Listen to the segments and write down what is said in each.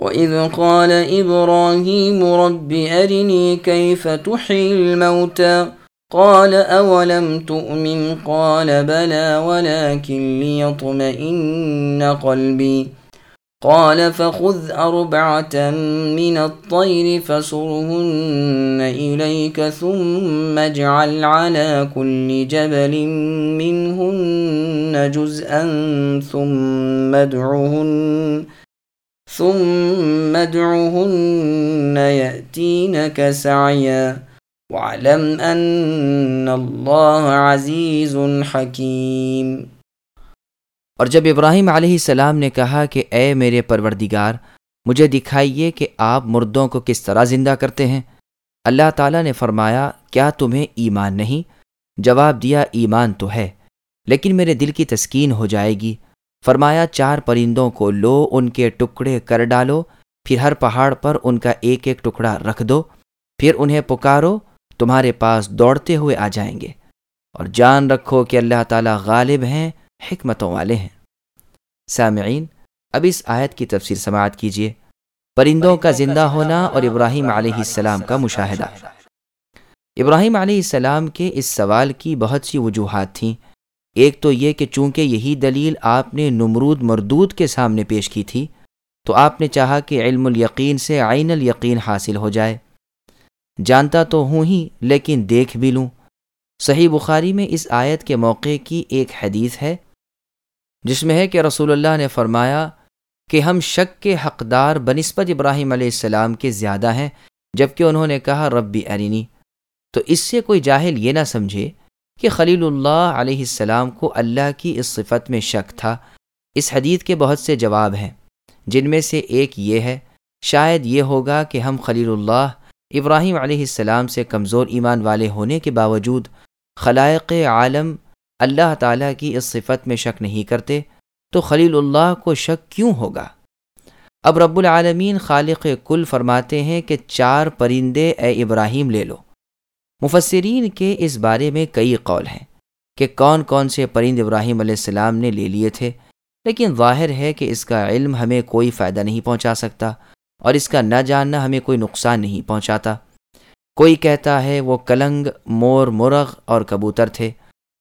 وَإِذْ قَالَ إِبْرَاهِيمُ رَبِّ أَرِنِي كَيْفَ تُحْيِي الْمَوْتَى؟ قال أولم تؤمن؟ قال بلى ولكن ليطمئن قلبي قال فخذ أربعة من الطير فصرهن إليك ثم اجعل على كل جبل منهن جزءا ثم ادعهن ثم ادعهن يأتينك سعيا وعلم ان اللہ عزیز حکیم اور جب ابراہیم علیہ السلام نے کہا کہ اے میرے پروردگار، مجھے دکھائیے کہ آپ مردوں کو کس طرح زندہ کرتے ہیں، اللہ تعالیٰ نے فرمایا، کیا تمہیں ایمان نہیں؟ جواب دیا، ایمان تو ہے، لیکن میرے دل کی تسکین ہو جائے گی۔ فرمایا، چار پرندوں کو لو، ان کے ٹکڑے کر ڈالو، پھر ہر پہاڑ پر ان کا ایک ایک ٹکڑا رکھ دو، پھر انہیں پکارو، تمہارے پاس دوڑتے ہوئے آ جائیں گے۔ اور جان رکھو کہ اللہ تعالیٰ غالب ہیں، حکمتوں والے ہیں۔ سامعین، اب اس آیت کی تفسیر سماعت کیجیے۔ پرندوں کا زندہ ہونا اور ابراہیم علیہ السلام کا مشاہدہ۔ ابراہیم علیہ السلام کے اس سوال کی بہت سی وجوہات تھیں۔ ایک تو یہ کہ چونکہ یہی دلیل آپ نے نمرود مردود کے سامنے پیش کی تھی، تو آپ نے چاہا کہ علم الیقین سے عین الیقین حاصل ہو جائے۔ جانتا تو ہوں ہی، لیکن دیکھ بھی لوں۔ صحیح بخاری میں اس آیت کے موقع کی ایک حدیث ہے، جس میں ہے کہ رسول اللہ نے فرمایا کہ ہم شک کے حقدار بنسبت ابراہیم علیہ السلام کے زیادہ ہیں جبکہ انہوں نے کہا ربی ارینی تو اس سے کوئی جاہل یہ نہ سمجھے کہ خلیل اللہ علیہ السلام کو اللہ کی اس صفت میں شک تھا۔ اس حدیث کے بہت سے جواب ہیں، جن میں سے ایک یہ ہے، شاید یہ ہوگا کہ ہم خلیل اللہ ابراہیم علیہ السلام سے کمزور ایمان والے ہونے کے باوجود خلائق عالم اللہ تعالیٰ کی اس صفت میں شک نہیں کرتے، تو خلیل اللہ کو شک کیوں ہوگا؟ اب رب العالمین خالق کل فرماتے ہیں کہ چار پرندے اے ابراہیم لے لو۔ مفسرین کے اس بارے میں کئی قول ہیں کہ کون کون سے پرند ابراہیم علیہ السلام نے لے لیے تھے، لیکن ظاہر ہے کہ اس کا علم ہمیں کوئی فائدہ نہیں پہنچا سکتا اور اس کا نہ جاننا ہمیں کوئی نقصان نہیں پہنچاتا۔ کوئی کہتا ہے وہ کلنگ، مور، مرغ اور کبوتر تھے۔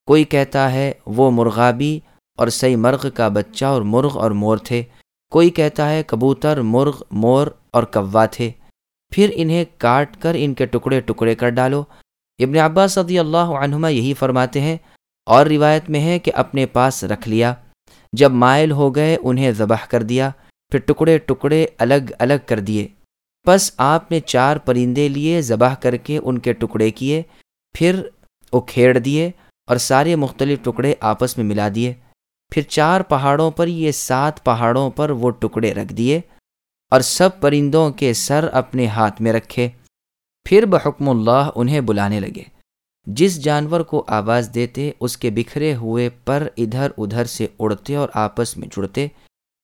کوئی کہتا ہے وہ مرغابی اور سی مرغ کا بچہ اور مرغ اور مور تھے۔ کوئی کہتا ہے کبوتر، مرغ، مور اور کوا تھے۔ پھر انہیں کاٹ کر ان کے ٹکڑے ٹکڑے کر ڈالو۔ ابن عباس صدی اللہ عنہما یہی فرماتے ہیں اور روایت میں ہے کہ اپنے پاس رکھ لیا۔ جب مائل ہو گئے، انہیں ذبح کر دیا، پھر ٹکڑے ٹکڑے الگ الگ کر دیے۔ بس آپ نے چار پرندے لیے ذبح کر کے ان کے ٹکڑے کیے، پھر اکھیڑ دیے اور سارے مختلف ٹکڑے آپس میں ملا دیے۔ پھر چار پہاڑوں پر، یہ سات پہاڑوں پر وہ ٹکڑے رکھ دیے اور سب پرندوں کے سر اپنے ہاتھ میں رکھے۔ پھر بحکم اللہ انہیں بلانے لگے۔ جس جانور کو آواز دیتے، اس کے بکھرے ہوئے پر ادھر ادھر سے اڑتے اور آپس میں جڑتے،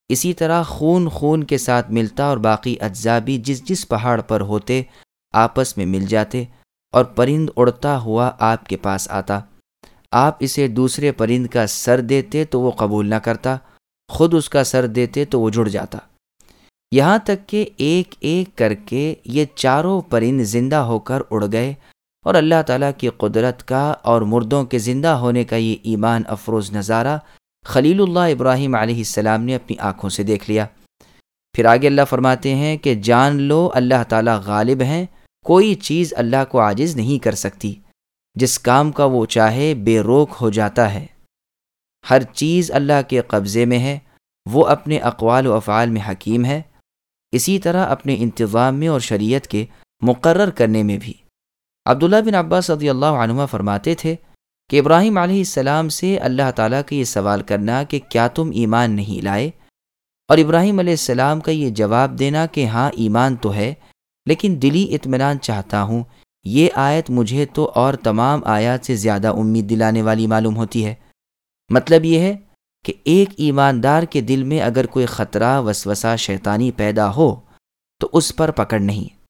اسی طرح خون خون کے ساتھ ملتا اور باقی اجزاء بھی جس جس پہاڑ پر ہوتے، آپس میں مل جاتے اور پرند اڑتا ہوا آپ کے پاس آتا۔ آپ اسے دوسرے پرند کا سر دیتے تو وہ قبول نہ کرتا، خود اس کا سر دیتے تو وہ جڑ جاتا۔ یہاں تک کہ ایک ایک کر کے یہ چاروں پرند زندہ ہو کر اڑ گئے اور اللہ تعالیٰ کی قدرت کا اور مردوں کے زندہ ہونے کا یہ ایمان افروز نظارہ خلیل اللہ ابراہیم علیہ السلام نے اپنی آنکھوں سے دیکھ لیا۔ پھر آگے اللہ فرماتے ہیں کہ جان لو اللہ تعالیٰ غالب ہیں، کوئی چیز اللہ کو عاجز نہیں کر سکتی۔ جس کام کا وہ چاہے بے روک ہو جاتا ہے۔ ہر چیز اللہ کے قبضے میں ہے، وہ اپنے اقوال و افعال میں حکیم ہے۔ اسی طرح اپنے انتظام میں اور شریعت کے مقرر کرنے میں بھی۔ عبداللہ بن عباس صدی اللہ عنہ فرماتے تھے کہ ابراہیم علیہ السلام سے اللہ تعالیٰ کا یہ سوال کرنا کہ کیا تم ایمان نہیں لائے؟ اور ابراہیم علیہ السلام کا یہ جواب دینا کہ ہاں ایمان تو ہے، لیکن دلی اطمینان چاہتا ہوں، یہ آیت مجھے تو اور تمام آیات سے زیادہ امید دلانے والی معلوم ہوتی ہے۔ مطلب یہ ہے کہ ایک ایماندار کے دل میں اگر کوئی خطرہ، وسوسہ، شیطانی پیدا ہو، تو اس پر پکڑ نہیں۔